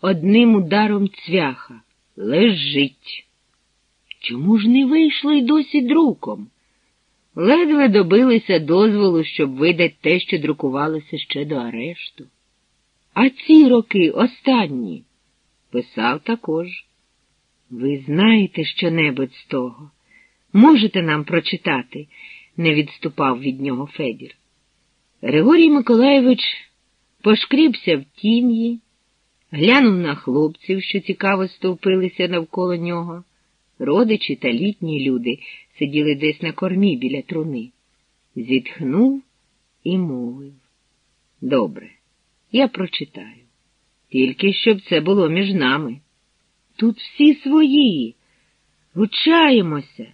одним ударом цвяха. Лежить. Чому ж не вийшло й досі друком? Ледве добилися дозволу, щоб видати те, що друкувалося ще до арешту. А ці роки останні писав також. Ви знаєте що-небудь з того? Можете нам прочитати? не відступав від нього Федір. Григорій Миколаєвич пошкрібся в тім'ї, глянув на хлопців, що цікаво стовпилися навколо нього. Родичі та літні люди сиділи десь на кормі біля труни. Зітхнув і мовив. Добре, я прочитаю. Тільки щоб це було між нами. Тут всі свої. Ручаємося.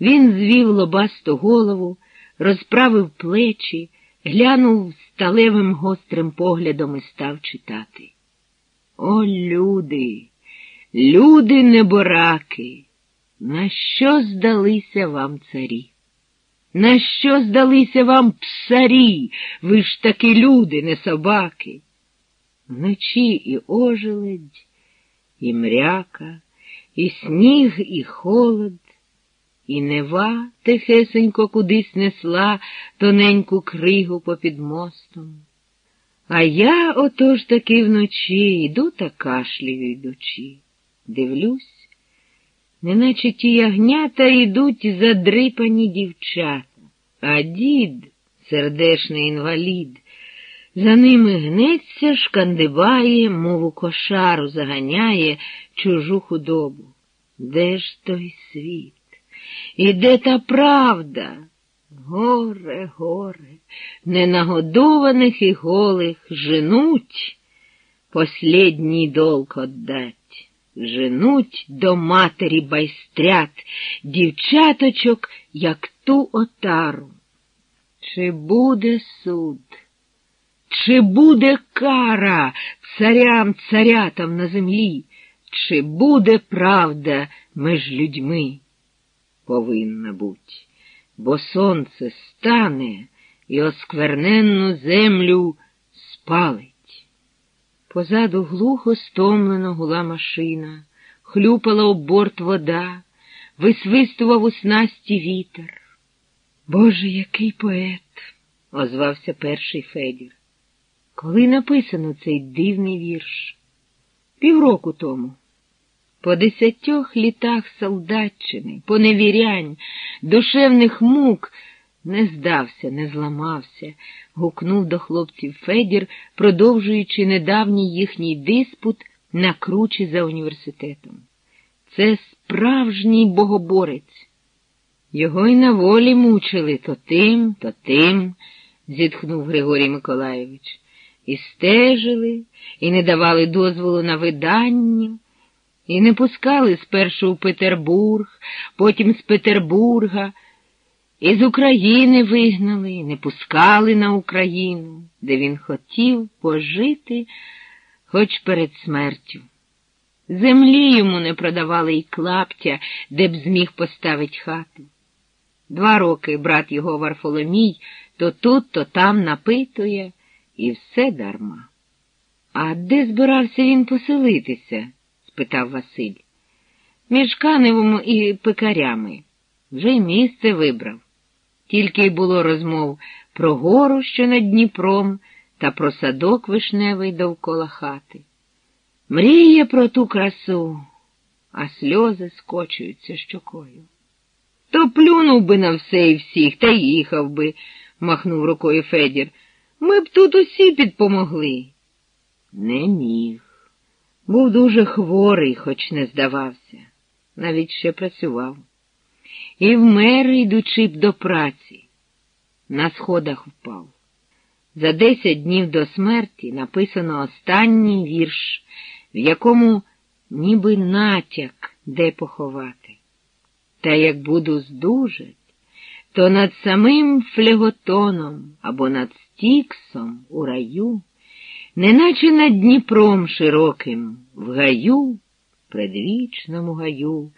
Він звів лобасту голову, розправив плечі, глянув сталевим гострим поглядом і став читати. О, люди, люди небораки, на що здалися вам царі? На що здалися вам псарі? Ви ж таки люди, не собаки? Вночі і ожеледь, і мряка, і сніг, і холод, і нева тихесенько кудись несла тоненьку кригу попід мостом. А я отож таки вночі йду та кашлюю йдучи. Дивлюсь, неначе ті ягнята йдуть задрипані дівчата, а дід, сердешний інвалід, за ними гнеться, шкандибає, мову кошару заганяє чужу худобу. Де ж той світ? І де та правда? Горе, горе, ненагодованих і голих женуть, послідній долг отдать, женуть до матері байстрят, дівчаточок, як ту отару. Чи буде суд? Чи буде кара царям царятам на землі? Чи буде правда між людьми? Повинна буть, бо сонце стане і оскверненну землю спалить. Позаду глухо стомлено гула машина, хлюпала об борт вода, висвистував у снасті вітер. Боже, який поет, озвався перший Федір. Коли написано цей дивний вірш? Півроку тому. По десятьох літах солдатчини, поневірянь, душевних мук не здався, не зламався, гукнув до хлопців Федір, продовжуючи недавній їхній диспут на кручі за університетом. Це справжній богоборець. Його й на волі мучили то тим, то тим, зітхнув Григорій Миколаєвич і стежили, і не давали дозволу на видання, і не пускали спершу у Петербург, потім з Петербурга, і з України вигнали, і не пускали на Україну, де він хотів пожити хоч перед смертю. Землі йому не продавали й клаптя, де б зміг поставить хату. Два роки брат його Варфоломій то тут, то там напитує. І все дарма. А де збирався він поселитися? Спитав Василь. Між Каневом і пекарями. Вже й місце вибрав. Тільки й було розмов про гору, що над Дніпром, та про садок вишневий довкола хати. Мріє про ту красу, а сльози скочуються щокою. То плюнув би на все і всіх, та їхав би, махнув рукою Федір. Ми б тут усі підпомогли. Не міг. Був дуже хворий, хоч не здавався, навіть ще працював. І вмер, йдучи б до праці, на сходах впав. За десять днів до смерті написано останній вірш, в якому ніби натяк де поховати. Та як буду здужать, то над самим флеготоном або над стіксом у раю, неначе над Дніпром широким, в гаю, предвічному гаю,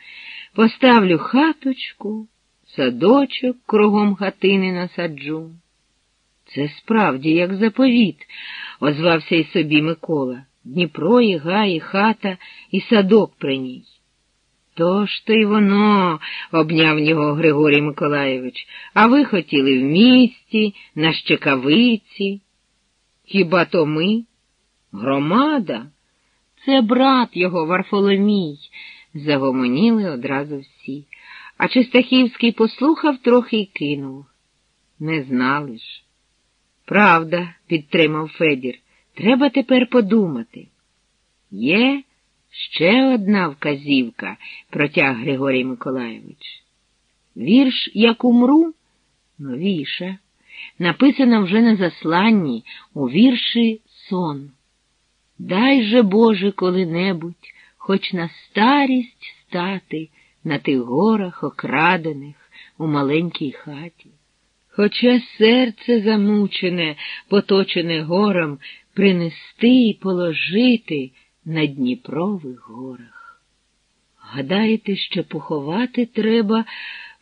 поставлю хаточку, садочок кругом хатини насаджу. Це справді, як заповіт, озвався й собі Микола. Дніпро, і гай, і хата, і садок при ній. То ж то й воно, обняв нього Григорій Миколаєвич, а ви хотіли в місті, на щекавиці. Хіба то ми? Громада? Це брат його, Варфоломій, загомоніли одразу всі. А Чистахівський послухав трохи й кинув. Не знали ж. Правда, підтримав Федір, треба тепер подумати. Є ще одна вказівка, протяг Григорій Миколаєвич. Вірш, як умру, новіша, написана вже на засланні у вірші сон. Дай же, Боже, коли-небудь, хоч на старість стати на тих горах окрадених у маленькій хаті. Хоча серце замучене, поточене гором, принести і положити на Дніпрових горах. Гадаєте, що поховати треба,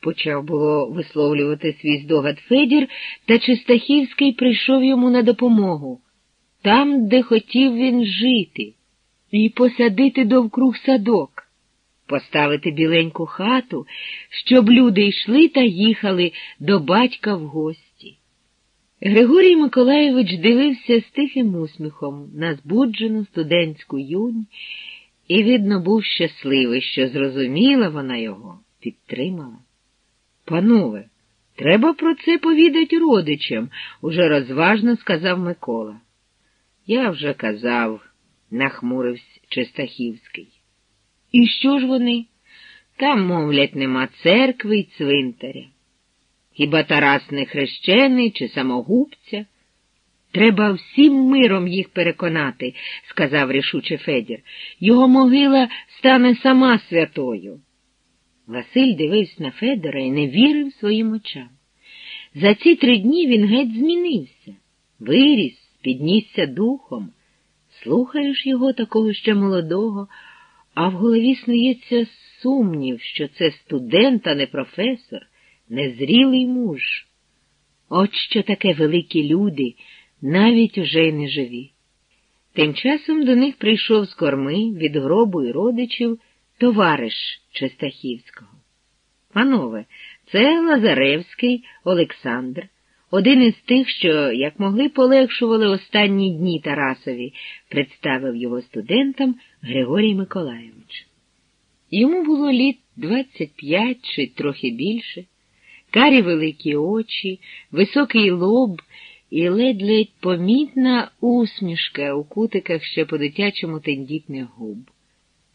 почав було висловлювати свій здогад Федір, та Чистахівський прийшов йому на допомогу там, де хотів він жити, і посадити довкруг садок, поставити біленьку хату, щоб люди йшли та їхали до батька в гості. Григорій Миколаєвич дивився з тихим усміхом на збуджену студентську юнь і, видно, був щасливий, що зрозуміла вона його, підтримала. Панове, треба про це повідати родичам, уже розважно сказав Микола. Я вже казав, нахмурився Чистахівський. І що ж вони? Там, мовлять, нема церкви й цвинтаря. Хіба Тарас не хрещений чи самогубця? Треба всім миром їх переконати, сказав рішуче Федір. Його могила стане сама святою. Василь дивився на Федора і не вірив своїм очам. За ці три дні він геть змінився, виріс, піднісся духом. Слухаєш його такого ще молодого, а в голові снується сумнів, що це студент, а не професор, незрілий муж. От що таке великі люди, навіть уже й не живі. Тим часом до них прийшов з корми від гробу і родичів товариш Честахівського. Панове, це Лазаревський Олександр один із тих, що, як могли, полегшували останні дні Тарасові, представив його студентам Григорій Миколаєвич. Йому було літ 25 чи трохи більше, карі великі очі, високий лоб і ледь-ледь помітна усмішка у кутиках ще по дитячому тендітних губ.